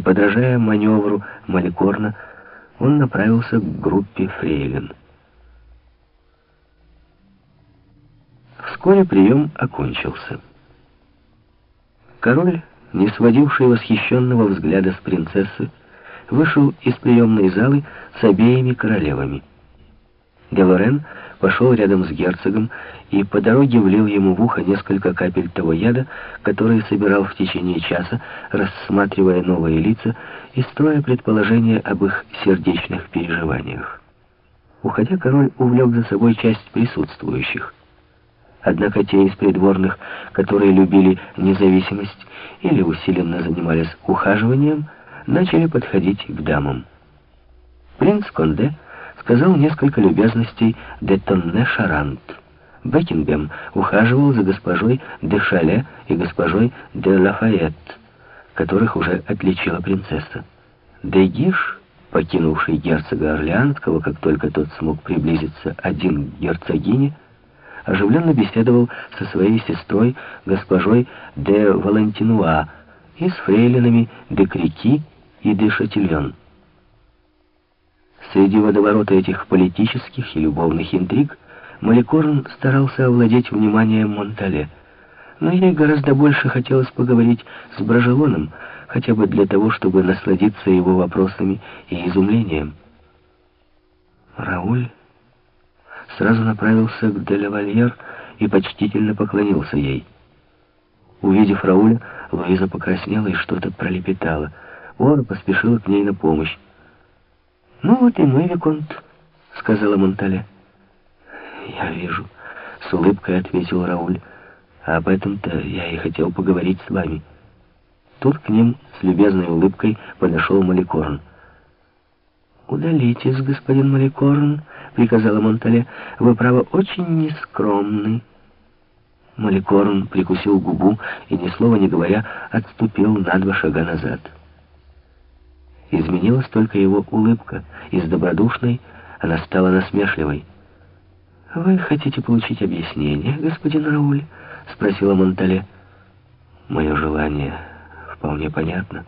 и, подражая маневру Маликорна, он направился к группе фрейлин. Вскоре прием окончился. Король, не сводивший восхищенного взгляда с принцессы, вышел из приемной залы с обеими королевами. Делорен пошел рядом с герцогом и по дороге влил ему в ухо несколько капель того яда, который собирал в течение часа, рассматривая новые лица и строя предположения об их сердечных переживаниях. Уходя, король увлек за собой часть присутствующих. Однако те из придворных, которые любили независимость или усиленно занимались ухаживанием, начали подходить к дамам. Принц Конде сказал несколько любезностей де Тонне Шарант. Бекингем ухаживал за госпожой де Шале и госпожой де Лафайет, которых уже отличила принцесса. Де Гиш, покинувший герцога Орлеанского, как только тот смог приблизиться один к герцогине, оживленно беседовал со своей сестрой, госпожой де Валентинуа, и с фрейлинами де Крики и де Шатильон. Среди водоворота этих политических и любовных интриг Маликорн старался овладеть вниманием Монтале, но ей гораздо больше хотелось поговорить с Брожелоном, хотя бы для того, чтобы насладиться его вопросами и изумлением. Рауль сразу направился к Делавальер и почтительно поклонился ей. Увидев Рауля, Луиза покраснела и что-то пролепетала. Ора поспешила к ней на помощь. «Ну вот и мы, Виконт», — сказала Монтале. «Я вижу», — с улыбкой ответил Рауль. «Об этом-то я и хотел поговорить с вами». Тут к ним с любезной улыбкой подошел Маликорн. «Удалитесь, господин Маликорн», — приказала Монтале. «Вы, право, очень нескромный». Маликорн прикусил губу и, ни слова не говоря, отступил на два шага назад. Изменилась только его улыбка. Из добродушной она стала насмешливой. «Вы хотите получить объяснение, господин Рауль?» — спросила Монтале. «Мое желание вполне понятно.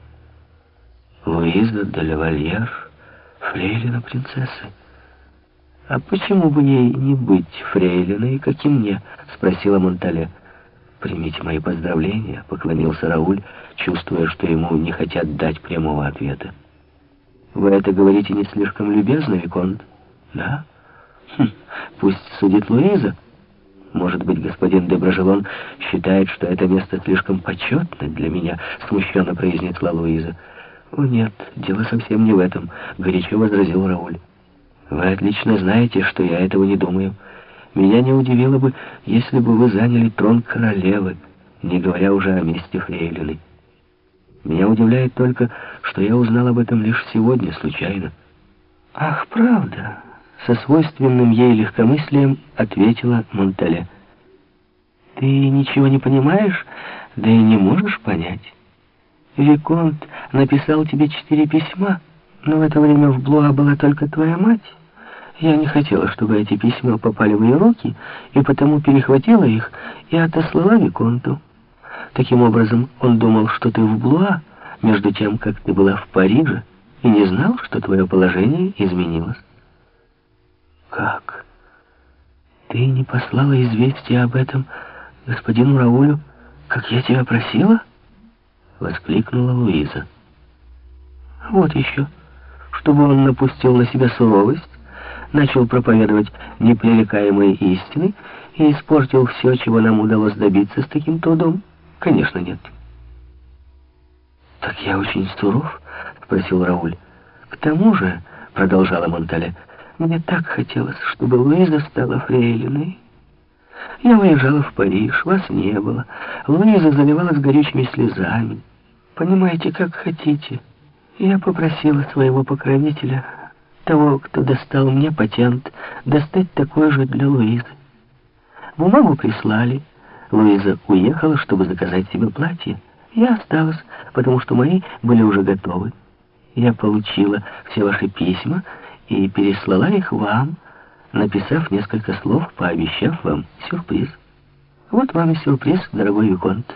Луиза де Левальер, фрейлина принцессы». «А почему бы ей не быть фрейлиной, как и мне?» — спросила Монтале. «Примите мои поздравления», — поклонился Рауль, чувствуя, что ему не хотят дать прямого ответа. Вы это говорите не слишком любезно, Виконт? Да? Хм, пусть судит Луиза. Может быть, господин Деброжелон считает, что это место слишком почетно для меня, смущенно произнесла Луиза. О, нет, дело совсем не в этом, горячо возразил Рауль. Вы отлично знаете, что я этого не думаю. Меня не удивило бы, если бы вы заняли трон королевы, не говоря уже о месте фрейлины. Меня удивляет только, что я узнал об этом лишь сегодня, случайно. «Ах, правда!» — со свойственным ей легкомыслием ответила Монтале. «Ты ничего не понимаешь, да и не можешь понять. Виконт написал тебе четыре письма, но в это время в Блуа была только твоя мать. Я не хотела, чтобы эти письма попали в ее руки, и потому перехватила их и отослала Виконту». Таким образом, он думал, что ты в Блуа, между тем, как ты была в Париже, и не знал, что твое положение изменилось. Как? Ты не послала известия об этом господину Раулю, как я тебя просила? Воскликнула Луиза. Вот еще, чтобы он напустил на себя суровость, начал проповедовать непререкаемые истины и испортил все, чего нам удалось добиться с таким трудом. Конечно, нет. Так я очень суров? Спросил Рауль. К тому же, продолжала Монтале, мне так хотелось, чтобы Луиза стала фрейлиной. Я уезжала в Париж, вас не было. Луиза заливалась горючими слезами. Понимаете, как хотите. Я попросила своего покровителя, того, кто достал мне патент, достать такой же для Луизы. Бумагу прислали. Луиза уехала, чтобы заказать себе платье. Я осталась, потому что мои были уже готовы. Я получила все ваши письма и переслала их вам, написав несколько слов, пообещав вам сюрприз. Вот вам и сюрприз, дорогой Виконт.